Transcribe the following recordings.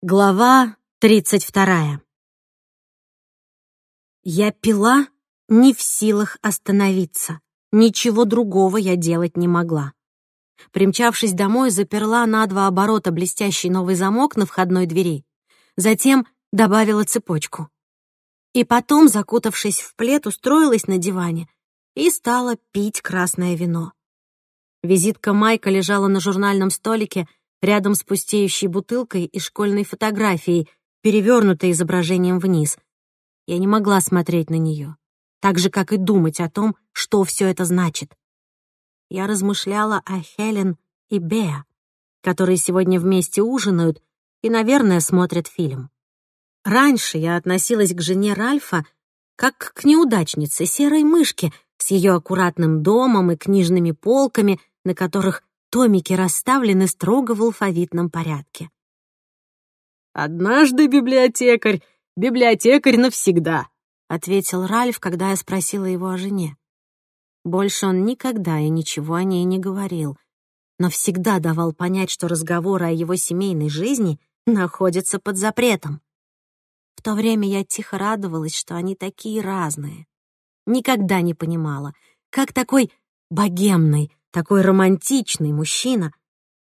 Глава тридцать вторая. Я пила не в силах остановиться. Ничего другого я делать не могла. Примчавшись домой, заперла на два оборота блестящий новый замок на входной двери. Затем добавила цепочку. И потом, закутавшись в плед, устроилась на диване и стала пить красное вино. Визитка Майка лежала на журнальном столике — рядом с пустеющей бутылкой и школьной фотографией, перевернутой изображением вниз. Я не могла смотреть на нее, так же, как и думать о том, что все это значит. Я размышляла о Хелен и Беа, которые сегодня вместе ужинают и, наверное, смотрят фильм. Раньше я относилась к жене Ральфа как к неудачнице серой мышки с ее аккуратным домом и книжными полками, на которых Томики расставлены строго в алфавитном порядке. «Однажды библиотекарь, библиотекарь навсегда», — ответил Ральф, когда я спросила его о жене. Больше он никогда и ничего о ней не говорил, но всегда давал понять, что разговоры о его семейной жизни находятся под запретом. В то время я тихо радовалась, что они такие разные. Никогда не понимала, как такой богемный, такой романтичный мужчина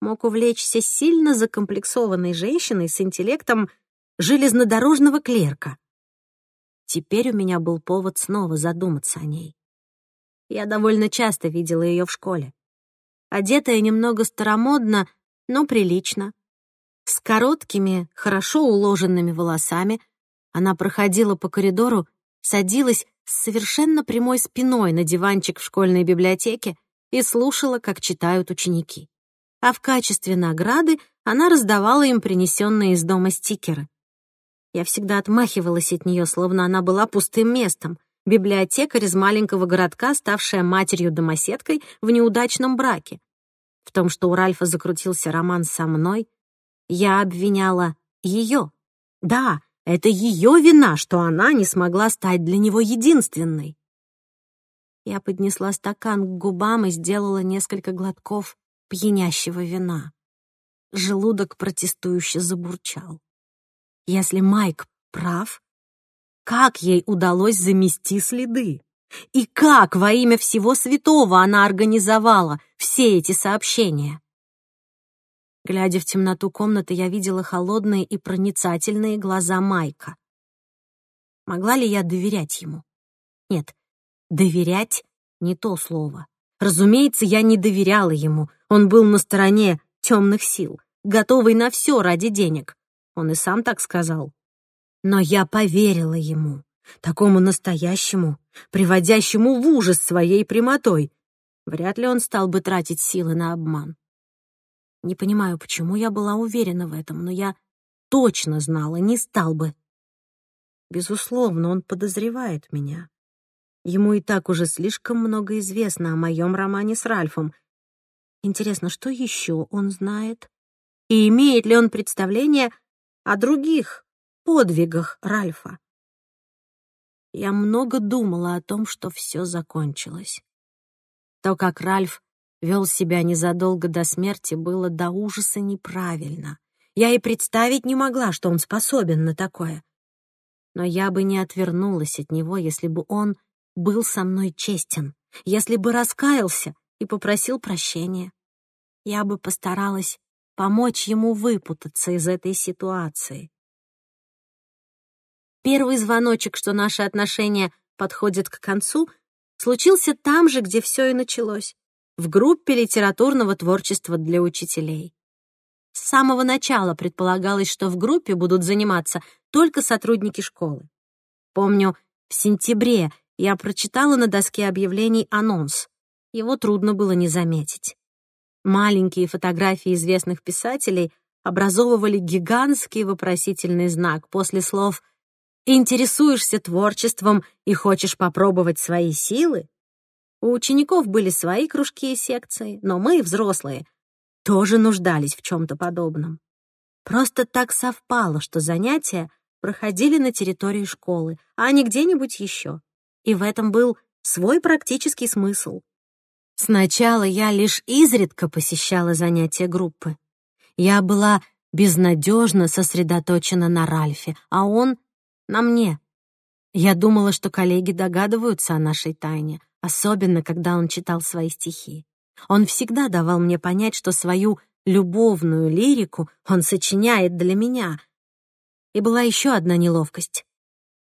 мог увлечься сильно закомплексованной женщиной с интеллектом железнодорожного клерка. Теперь у меня был повод снова задуматься о ней. Я довольно часто видела ее в школе. Одетая немного старомодно, но прилично. С короткими, хорошо уложенными волосами она проходила по коридору, садилась с совершенно прямой спиной на диванчик в школьной библиотеке и слушала, как читают ученики. А в качестве награды она раздавала им принесенные из дома стикеры. Я всегда отмахивалась от нее, словно она была пустым местом, библиотекарь из маленького городка, ставшая матерью-домоседкой в неудачном браке. В том, что у Ральфа закрутился роман со мной, я обвиняла ее. Да, это ее вина, что она не смогла стать для него единственной. Я поднесла стакан к губам и сделала несколько глотков пьянящего вина. Желудок протестующе забурчал. Если Майк прав, как ей удалось замести следы? И как во имя всего святого она организовала все эти сообщения? Глядя в темноту комнаты, я видела холодные и проницательные глаза Майка. Могла ли я доверять ему? Нет, Доверять — не то слово. Разумеется, я не доверяла ему. Он был на стороне темных сил, готовый на все ради денег. Он и сам так сказал. Но я поверила ему, такому настоящему, приводящему в ужас своей прямотой. Вряд ли он стал бы тратить силы на обман. Не понимаю, почему я была уверена в этом, но я точно знала, не стал бы. Безусловно, он подозревает меня. Ему и так уже слишком много известно о моем романе с Ральфом. Интересно, что еще он знает? И имеет ли он представление о других подвигах Ральфа? Я много думала о том, что все закончилось. То, как Ральф вел себя незадолго до смерти, было до ужаса неправильно. Я и представить не могла, что он способен на такое. Но я бы не отвернулась от него, если бы он был со мной честен, если бы раскаялся и попросил прощения. Я бы постаралась помочь ему выпутаться из этой ситуации. Первый звоночек, что наши отношения подходят к концу, случился там же, где все и началось, в группе литературного творчества для учителей. С самого начала предполагалось, что в группе будут заниматься только сотрудники школы. Помню, в сентябре я прочитала на доске объявлений анонс. Его трудно было не заметить. Маленькие фотографии известных писателей образовывали гигантский вопросительный знак после слов «Интересуешься творчеством и хочешь попробовать свои силы?» У учеников были свои кружки и секции, но мы, взрослые, тоже нуждались в чем-то подобном. Просто так совпало, что занятия проходили на территории школы, а не где-нибудь еще и в этом был свой практический смысл. Сначала я лишь изредка посещала занятия группы. Я была безнадежно сосредоточена на Ральфе, а он — на мне. Я думала, что коллеги догадываются о нашей тайне, особенно когда он читал свои стихи. Он всегда давал мне понять, что свою любовную лирику он сочиняет для меня. И была еще одна неловкость.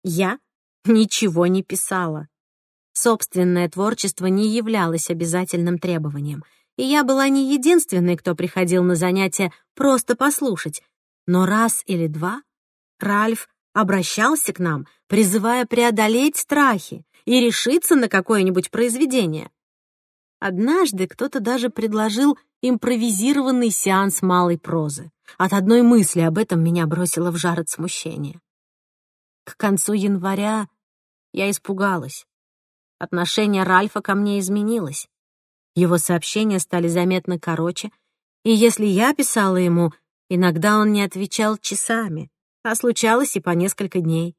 Я ничего не писала. Собственное творчество не являлось обязательным требованием, и я была не единственной, кто приходил на занятия просто послушать, но раз или два Ральф обращался к нам, призывая преодолеть страхи и решиться на какое-нибудь произведение. Однажды кто-то даже предложил импровизированный сеанс малой прозы. От одной мысли об этом меня бросило в жар от смущения. К концу января я испугалась. Отношение Ральфа ко мне изменилось. Его сообщения стали заметно короче, и если я писала ему, иногда он не отвечал часами, а случалось и по несколько дней.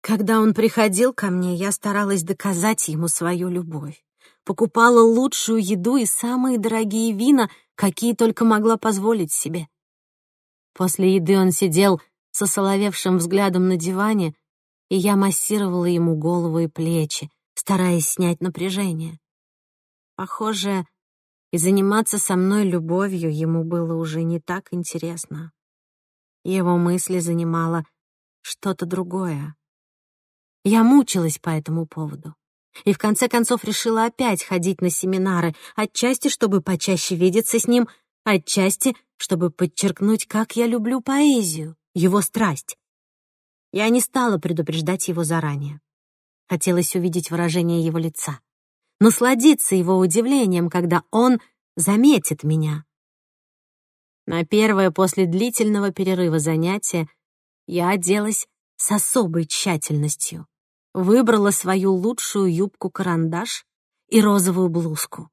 Когда он приходил ко мне, я старалась доказать ему свою любовь. Покупала лучшую еду и самые дорогие вина, какие только могла позволить себе. После еды он сидел со соловевшим взглядом на диване, и я массировала ему голову и плечи, стараясь снять напряжение. Похоже, и заниматься со мной любовью ему было уже не так интересно. Его мысли занимало что-то другое. Я мучилась по этому поводу. И в конце концов решила опять ходить на семинары, отчасти, чтобы почаще видеться с ним, отчасти, чтобы подчеркнуть, как я люблю поэзию, его страсть. Я не стала предупреждать его заранее. Хотелось увидеть выражение его лица, насладиться его удивлением, когда он заметит меня. На первое после длительного перерыва занятия я оделась с особой тщательностью. Выбрала свою лучшую юбку-карандаш и розовую блузку.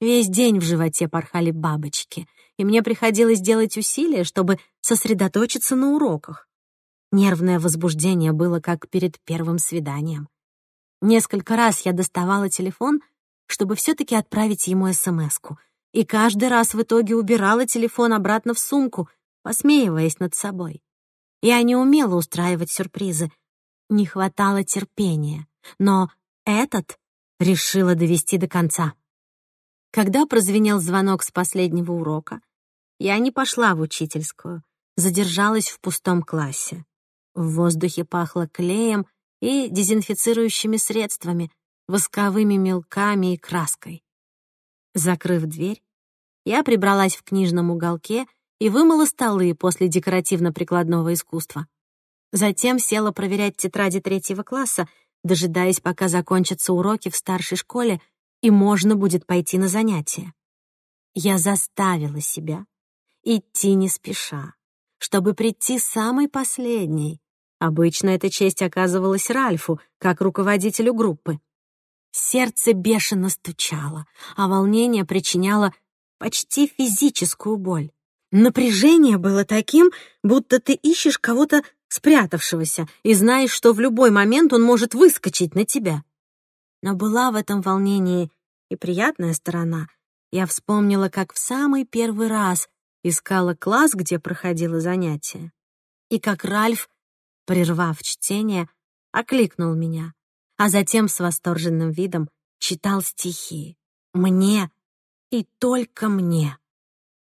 Весь день в животе порхали бабочки, и мне приходилось делать усилия, чтобы сосредоточиться на уроках. Нервное возбуждение было как перед первым свиданием. Несколько раз я доставала телефон, чтобы все-таки отправить ему СМСку, и каждый раз в итоге убирала телефон обратно в сумку, посмеиваясь над собой. Я не умела устраивать сюрпризы, не хватало терпения, но этот решила довести до конца. Когда прозвенел звонок с последнего урока, я не пошла в учительскую, задержалась в пустом классе. В воздухе пахло клеем и дезинфицирующими средствами, восковыми мелками и краской. Закрыв дверь, я прибралась в книжном уголке и вымыла столы после декоративно-прикладного искусства. Затем села проверять тетради третьего класса, дожидаясь, пока закончатся уроки в старшей школе и можно будет пойти на занятия. Я заставила себя идти не спеша, чтобы прийти самой последней, Обычно эта честь оказывалась Ральфу, как руководителю группы. Сердце бешено стучало, а волнение причиняло почти физическую боль. Напряжение было таким, будто ты ищешь кого-то спрятавшегося и знаешь, что в любой момент он может выскочить на тебя. Но была в этом волнении и приятная сторона. Я вспомнила, как в самый первый раз искала класс, где проходило занятие, и как Ральф прервав чтение, окликнул меня, а затем с восторженным видом читал стихи. Мне и только мне.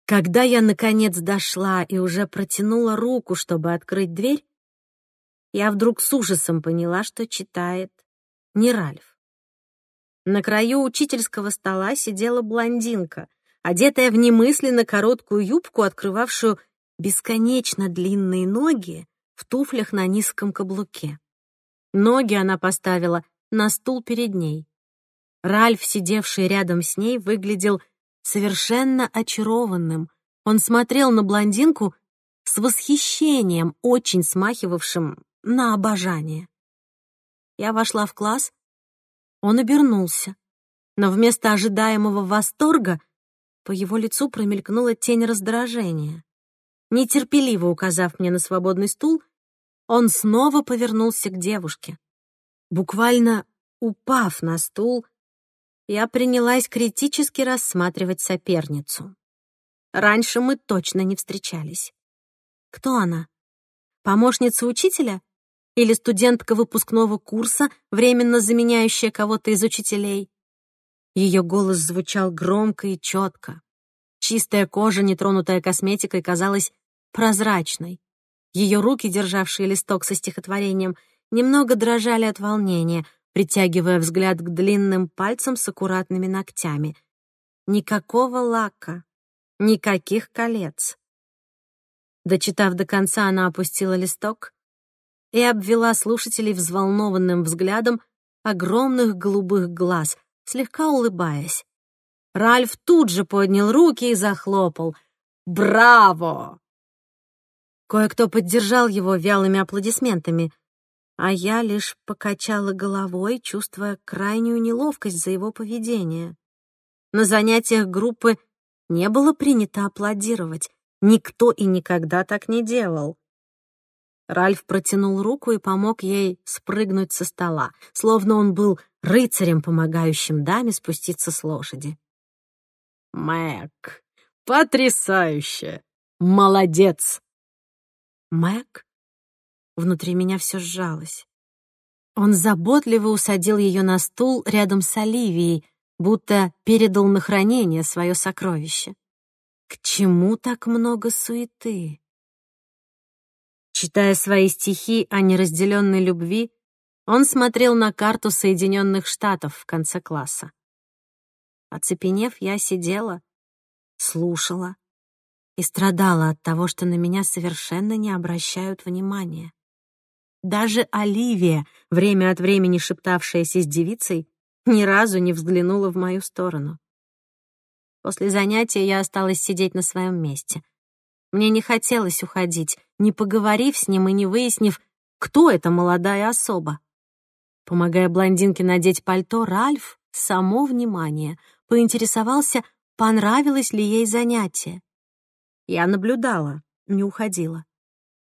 Когда я, наконец, дошла и уже протянула руку, чтобы открыть дверь, я вдруг с ужасом поняла, что читает не Ральф. На краю учительского стола сидела блондинка, одетая в немысленно короткую юбку, открывавшую бесконечно длинные ноги в туфлях на низком каблуке. Ноги она поставила на стул перед ней. Ральф, сидевший рядом с ней, выглядел совершенно очарованным. Он смотрел на блондинку с восхищением, очень смахивавшим на обожание. Я вошла в класс, он обернулся, но вместо ожидаемого восторга по его лицу промелькнула тень раздражения. Нетерпеливо указав мне на свободный стул, он снова повернулся к девушке. Буквально упав на стул, я принялась критически рассматривать соперницу. Раньше мы точно не встречались. Кто она? Помощница учителя? Или студентка выпускного курса, временно заменяющая кого-то из учителей? Ее голос звучал громко и четко. Чистая кожа, нетронутая косметикой, казалась прозрачной. Ее руки, державшие листок со стихотворением, немного дрожали от волнения, притягивая взгляд к длинным пальцам с аккуратными ногтями. Никакого лака, никаких колец. Дочитав до конца, она опустила листок и обвела слушателей взволнованным взглядом огромных голубых глаз, слегка улыбаясь. Ральф тут же поднял руки и захлопал. «Браво!» Кое-кто поддержал его вялыми аплодисментами, а я лишь покачала головой, чувствуя крайнюю неловкость за его поведение. На занятиях группы не было принято аплодировать. Никто и никогда так не делал. Ральф протянул руку и помог ей спрыгнуть со стола, словно он был рыцарем, помогающим даме спуститься с лошади. «Мэг, потрясающе! Молодец!» Мэг? Внутри меня все сжалось. Он заботливо усадил ее на стул рядом с Оливией, будто передал на хранение свое сокровище. К чему так много суеты? Читая свои стихи о неразделенной любви, он смотрел на карту Соединенных Штатов в конце класса. Оцепенев, я сидела, слушала, и страдала от того, что на меня совершенно не обращают внимания. Даже Оливия, время от времени шептавшаяся с девицей, ни разу не взглянула в мою сторону. После занятия я осталась сидеть на своем месте. Мне не хотелось уходить, не поговорив с ним и не выяснив, кто эта молодая особа. Помогая блондинке надеть пальто, Ральф, само внимание, поинтересовался, понравилось ли ей занятие. Я наблюдала, не уходила.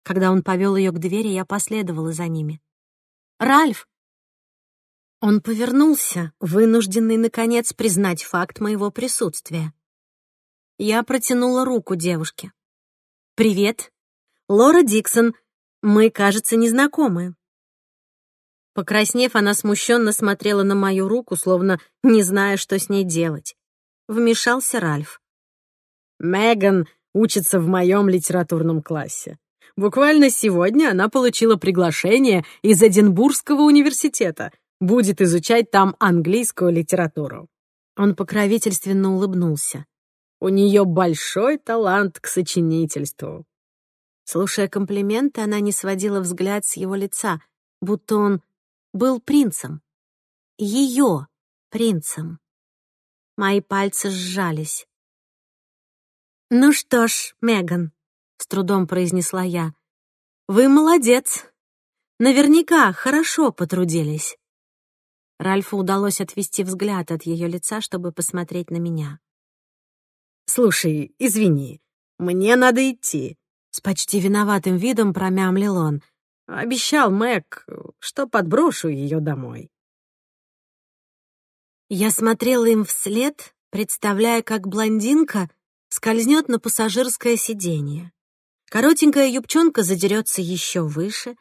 Когда он повел ее к двери, я последовала за ними. «Ральф!» Он повернулся, вынужденный, наконец, признать факт моего присутствия. Я протянула руку девушке. «Привет. Лора Диксон. Мы, кажется, незнакомы». Покраснев, она смущенно смотрела на мою руку, словно не зная, что с ней делать. Вмешался Ральф. «Меган учится в моем литературном классе. Буквально сегодня она получила приглашение из Эдинбургского университета. Будет изучать там английскую литературу. Он покровительственно улыбнулся. У нее большой талант к сочинительству. Слушая комплименты, она не сводила взгляд с его лица, будто он был принцем. Ее принцем. Мои пальцы сжались. «Ну что ж, Меган», — с трудом произнесла я, — «вы молодец. Наверняка хорошо потрудились». Ральфу удалось отвести взгляд от ее лица, чтобы посмотреть на меня. «Слушай, извини, мне надо идти», — с почти виноватым видом промямлил он. «Обещал Мэг, что подброшу ее домой». Я смотрела им вслед, представляя, как блондинка — скользнет на пассажирское сиденье. Коротенькая юбчонка задерется еще выше,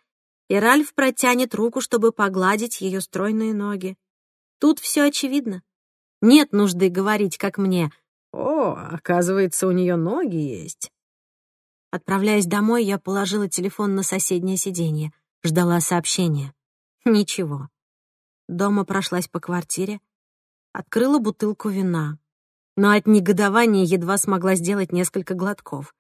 и Ральф протянет руку, чтобы погладить ее стройные ноги. Тут все очевидно. Нет нужды говорить, как мне. «О, оказывается, у нее ноги есть». Отправляясь домой, я положила телефон на соседнее сиденье, ждала сообщения. Ничего. Дома прошлась по квартире, открыла бутылку вина но от негодования едва смогла сделать несколько глотков.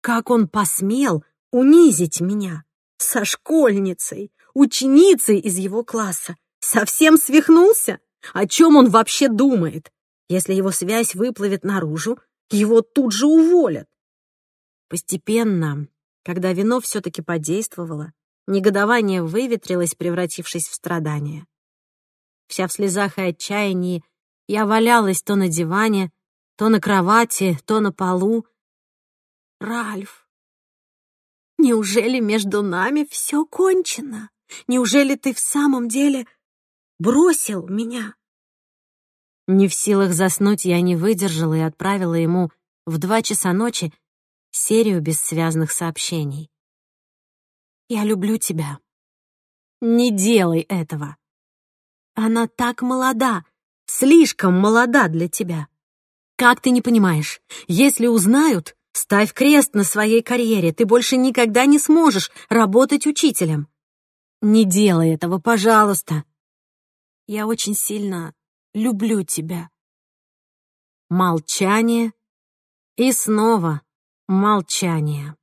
Как он посмел унизить меня? Со школьницей, ученицей из его класса. Совсем свихнулся? О чем он вообще думает? Если его связь выплывет наружу, его тут же уволят. Постепенно, когда вино все-таки подействовало, негодование выветрилось, превратившись в страдание. Вся в слезах и отчаянии, я валялась то на диване, то на кровати, то на полу. «Ральф, неужели между нами все кончено? Неужели ты в самом деле бросил меня?» Не в силах заснуть, я не выдержала и отправила ему в два часа ночи серию бессвязных сообщений. «Я люблю тебя. Не делай этого. Она так молода, слишком молода для тебя. Как ты не понимаешь, если узнают, ставь крест на своей карьере, ты больше никогда не сможешь работать учителем. Не делай этого, пожалуйста. Я очень сильно люблю тебя. Молчание и снова молчание.